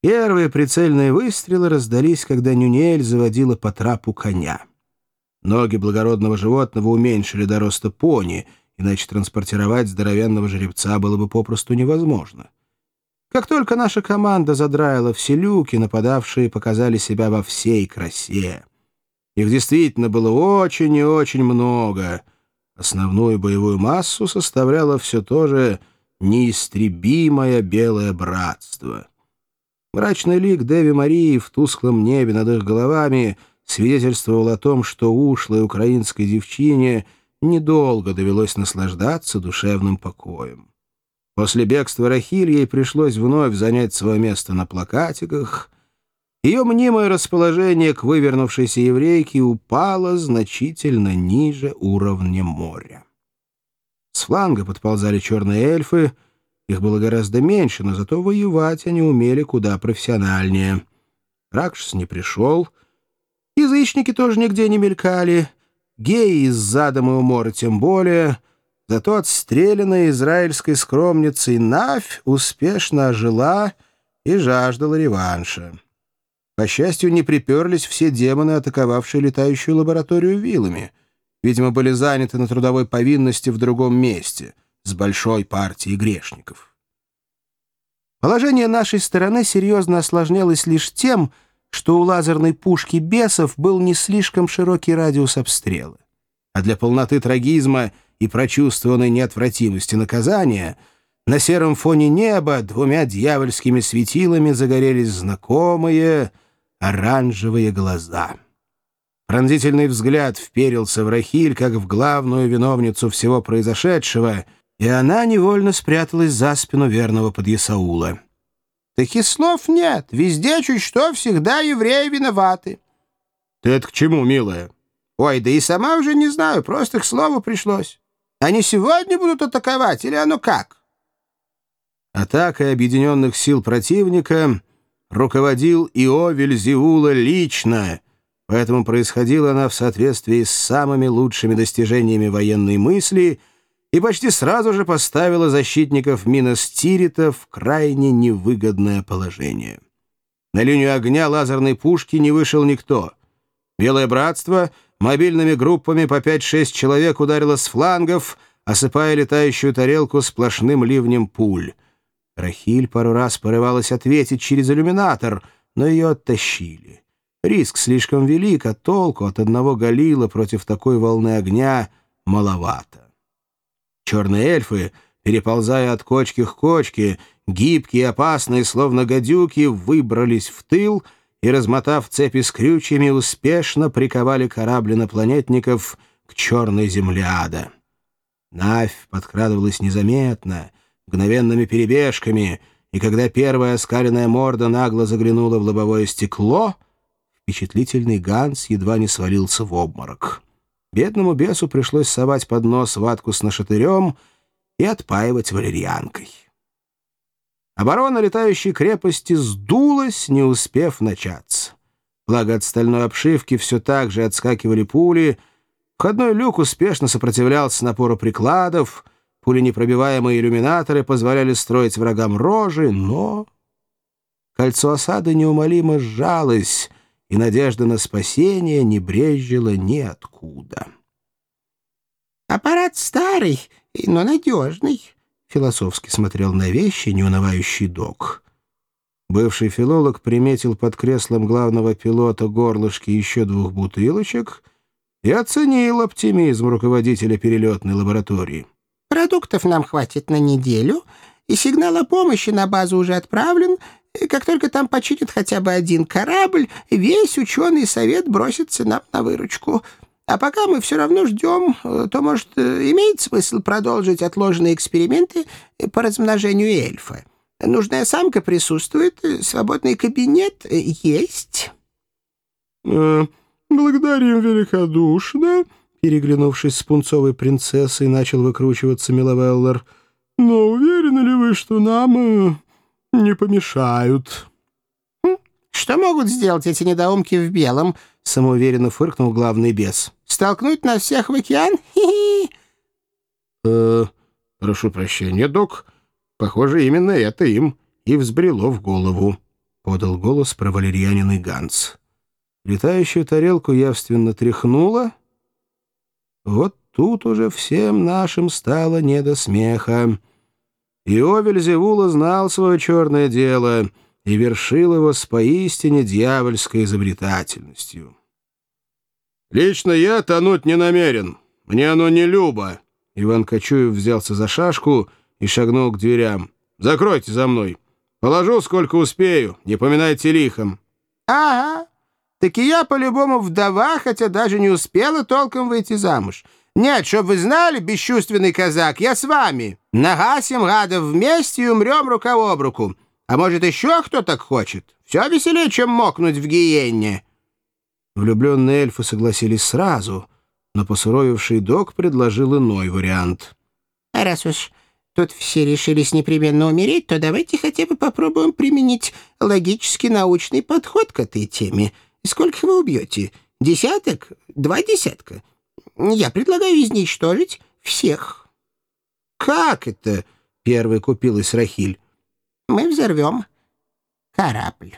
Первые прицельные выстрелы раздались, когда Нюнель заводила по трапу коня. Ноги благородного животного уменьшили до роста пони, иначе транспортировать здоровенного жеребца было бы попросту невозможно. Как только наша команда задраила все люки, нападавшие показали себя во всей красе. Их действительно было очень и очень много. Основную боевую массу составляло все то же неистребимое белое братство. Мрачный лик Деви Марии в тусклом небе над их головами свидетельствовал о том, что ушлой украинской девчине недолго довелось наслаждаться душевным покоем. После бегства Рахиль ей пришлось вновь занять свое место на плакатиках. Ее мнимое расположение к вывернувшейся еврейке упало значительно ниже уровня моря. С фланга подползали черные эльфы. Их было гораздо меньше, но зато воевать они умели куда профессиональнее. Ракшс не пришел. Язычники тоже нигде не мелькали. Геи из задом и умора тем более — Зато отстрелянная израильской скромницей Навь успешно ожила и жаждала реванша. По счастью, не приперлись все демоны, атаковавшие летающую лабораторию вилами. Видимо, были заняты на трудовой повинности в другом месте, с большой партией грешников. Положение нашей стороны серьезно осложнялось лишь тем, что у лазерной пушки бесов был не слишком широкий радиус обстрела. А для полноты трагизма — и прочувствованной неотвратимости наказания, на сером фоне неба двумя дьявольскими светилами загорелись знакомые оранжевые глаза. Пронзительный взгляд вперился в Рахиль, как в главную виновницу всего произошедшего, и она невольно спряталась за спину верного подъясаула. «Таких слов нет. Везде чуть что всегда евреи виноваты». «Ты это к чему, милая?» «Ой, да и сама уже не знаю, просто к слову пришлось». Они сегодня будут атаковать или оно как?» Атакой объединенных сил противника руководил Ио Вельзиула лично, поэтому происходила она в соответствии с самыми лучшими достижениями военной мысли и почти сразу же поставила защитников Миностирита в крайне невыгодное положение. На линию огня лазерной пушки не вышел никто. Белое братство — мобильными группами по 5-6 человек ударило с флангов, осыпая летающую тарелку сплошным ливнем пуль. Рахиль пару раз порывалась ответить через иллюминатор, но ее оттащили. Риск слишком велик, а толку от одного галила против такой волны огня маловато. Черные эльфы, переползая от кочки к кочке, гибкие и опасные, словно гадюки, выбрались в тыл — и, размотав цепи с крючьями, успешно приковали корабль инопланетников к черной земле ада. Навь подкрадывалась незаметно, мгновенными перебежками, и когда первая оскаленная морда нагло заглянула в лобовое стекло, впечатлительный Ганс едва не свалился в обморок. Бедному бесу пришлось совать под нос ватку с нашатырем и отпаивать валерьянкой. Оборона летающей крепости сдулась, не успев начаться. Благо от стальной обшивки все так же отскакивали пули. Входной люк успешно сопротивлялся напору прикладов, пуленепробиваемые иллюминаторы позволяли строить врагам рожи, но... Кольцо осады неумолимо сжалось, и надежда на спасение не брезжила ниоткуда. «Аппарат старый, но надежный», философски смотрел на вещи неунывающий док. Бывший филолог приметил под креслом главного пилота горлышки еще двух бутылочек и оценил оптимизм руководителя перелетной лаборатории. «Продуктов нам хватит на неделю, и сигнал о помощи на базу уже отправлен. Как только там починит хотя бы один корабль, весь ученый совет бросится нам на выручку». А пока мы все равно ждем, э, то, может, э, имеет смысл продолжить отложенные эксперименты по размножению эльфа. Нужная самка присутствует, э, свободный кабинет есть. Э, «Благодарим великодушно», — переглянувшись с пунцовой принцессой, начал выкручиваться Миловеллар. «Но уверены ли вы, что нам э, не помешают?» хм, «Что могут сделать эти недоумки в белом?» — самоуверенно фыркнул главный бес. Столкнуть нас всех в океан? Хи-хи!» «Э, прошу прощения, док. Похоже, именно это им и взбрело в голову. подал голос про валерьянин и Ганс. Летающую тарелку явственно тряхнуло. Вот тут уже всем нашим стало не до смеха. Иовель Зевула знал свое черное дело и вершил его с поистине дьявольской изобретательностью. «Лично я тонуть не намерен. Мне оно не любо». Иван Кочуев взялся за шашку и шагнул к дверям. «Закройте за мной. Положу, сколько успею. Не поминайте лихом». «Ага. Так и я по-любому вдова, хотя даже не успела толком выйти замуж. Нет, чтоб вы знали, бесчувственный казак, я с вами. Нагасим гадов вместе и умрем рука об руку. А может, еще кто так хочет? Все веселее, чем мокнуть в гиенне». Влюбленные эльфы согласились сразу, но посуровивший док предложил иной вариант. «А раз уж тут все решились непременно умереть, то давайте хотя бы попробуем применить логический научный подход к этой теме. Сколько вы убьете? Десяток? Два десятка? Я предлагаю изничтожить всех». «Как это?» — первый купил Исрахиль. «Мы взорвем корабль».